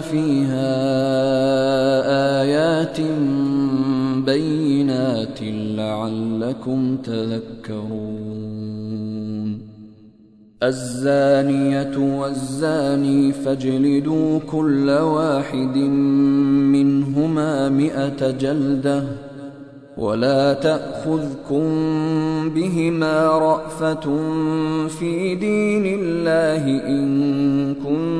فيها آيات بينات لعلكم تذكرون. الزانية والزاني فاجلدوا كل واحد منهما مئة جلدة ولا تأخذكم بهما رأفة في دين الله إن كنتم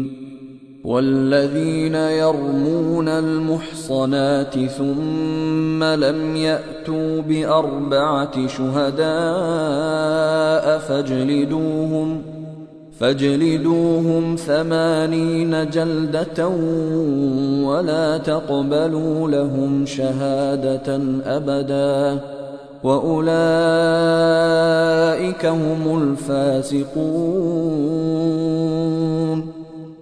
والذين يرمون المحصنات ثم لم يأتوا بأربعة شهداء فاجلدوهم فاجلدوهم ثمانين جلدة ولا تقبلوا لهم شهادة أبدا. وأولئك هم الفاسقون.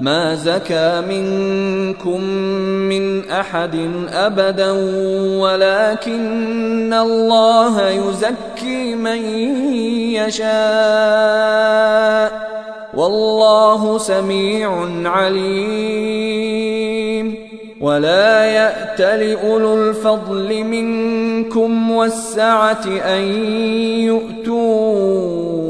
ما زكى منكم من أحد أبدا ولكن الله يزكي من يشاء. والله سميع عليم. ولا يات لاولو الفضل منكم والسعة أن يؤتوا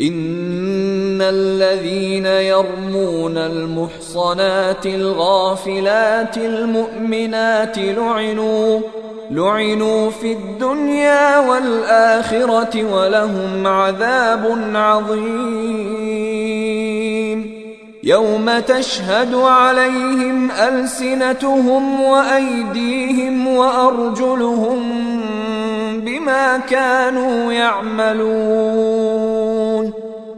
إن الذين يرمون المحصنات الغافلات المؤمنات لعنوا لعنوا في الدنيا والآخرة ولهم عذاب عظيم. يوم تشهد عليهم ألسنتهم وأيديهم وأرجلهم بما كانوا يعملون.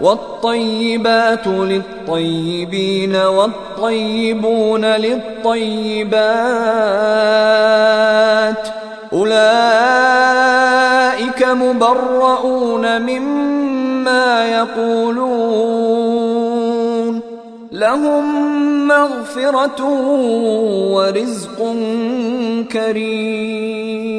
والطيبات للطيبين والطيبون للطيبات أولئك مبرؤون مما يقولون لهم مغفرة ورزق كريم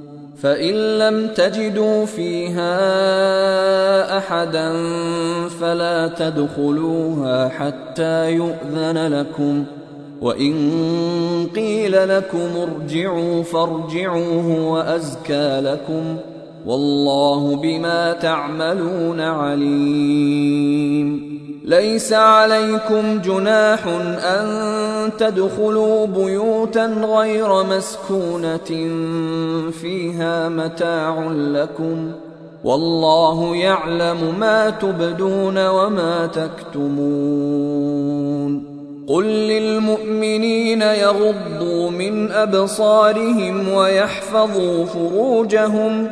فإن لم تجدوا فيها أحدا فلا تدخلوها حتى يؤذن لكم. وإن قيل لكم ارجعوا فارجعوا وأزكى لكم. والله بما تعملون عليم. ليس عليكم جناح أن تدخلوا بيوتا غير مسكونة فيها متاع لكم. والله يعلم ما تبدون وما تكتمون. قل للمؤمنين يغضوا من أبصارهم ويحفظوا فروجهم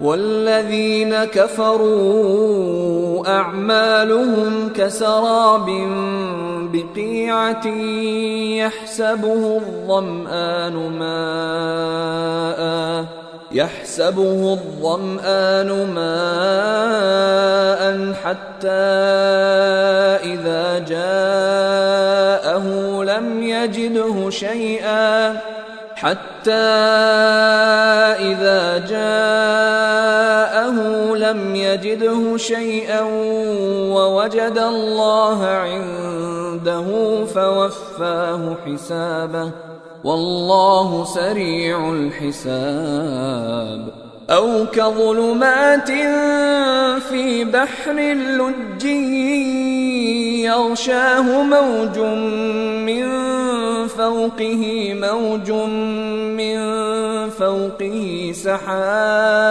والذين كفروا أعمالهم كسراب بقيعة يحسبه الظمآن ماء يحسبه الظمآن ماء حتى إذا جاءه لم يجده شيئا حتى إذا جاءه لم يجده شيئا ووجد الله عنده فوفاه حسابه والله سريع الحساب أو كظلمات في بحر لجي يغشاه موج من فوقه موج من فوقه سحاب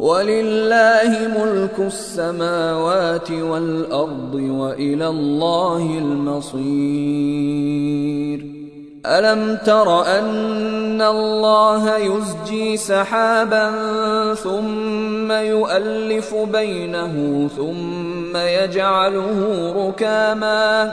ولله ملك السماوات والأرض وإلى الله المصير. ألم تر أن الله يزجي سحابا ثم يؤلف بينه ثم يجعله ركاما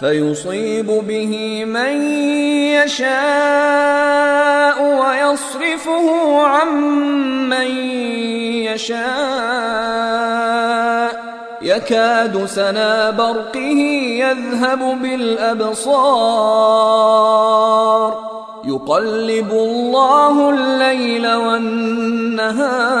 فيصيب به من يشاء ويصرفه عن من يشاء. يكاد سنا برقه يذهب بالأبصار. يقلب الله الليل والنهار.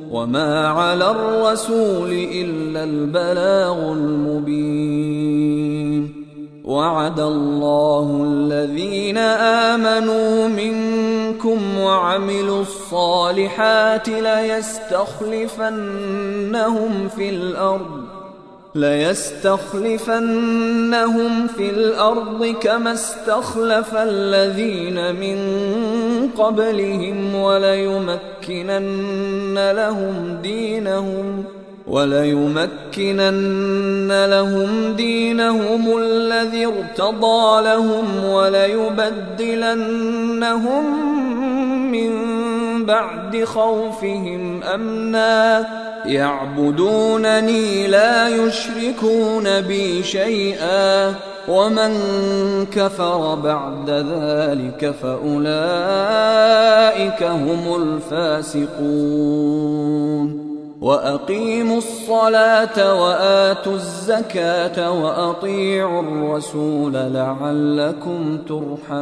وما على الرسول الا البلاغ المبين وعد الله الذين امنوا منكم وعملوا الصالحات ليستخلفنهم في الأرض ليستخلفنهم في الأرض كما استخلف الذين من قبلهم وليمكنن لهم دينهم وليمكنن لهم دينهم الذي ارتضى لهم وليبدلنهم من بعد خوفهم أمنا يعبدونني لا يشركون بي شيئا ومن كفر بعد ذلك فأولئك هم الفاسقون. وأقيموا الصلاة وآتوا الزكاة وأطيعوا الرسول لعلكم ترحمون.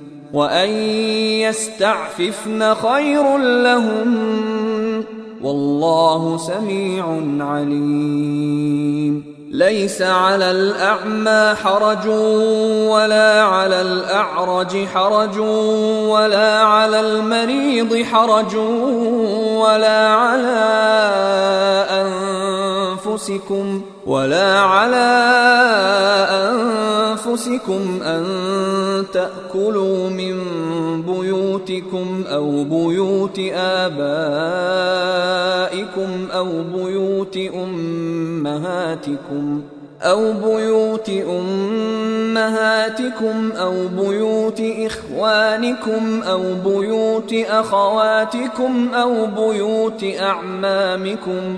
وان يستعففن خير لهم والله سميع عليم ليس على الاعمى حرج ولا على الاعرج حرج ولا على المريض حرج ولا على انفسكم ولا على أنفسكم أن تأكلوا من بيوتكم أو بيوت آبائكم أو بيوت أمهاتكم أو بيوت أمهاتكم أو بيوت إخوانكم أو بيوت أخواتكم أو بيوت أعمامكم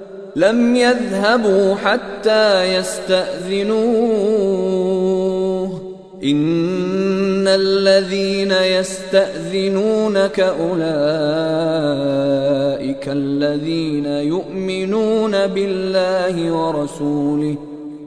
لم يذهبوا حتى يستأذنوه. إن الذين يستأذنونك أولئك الذين يؤمنون بالله ورسوله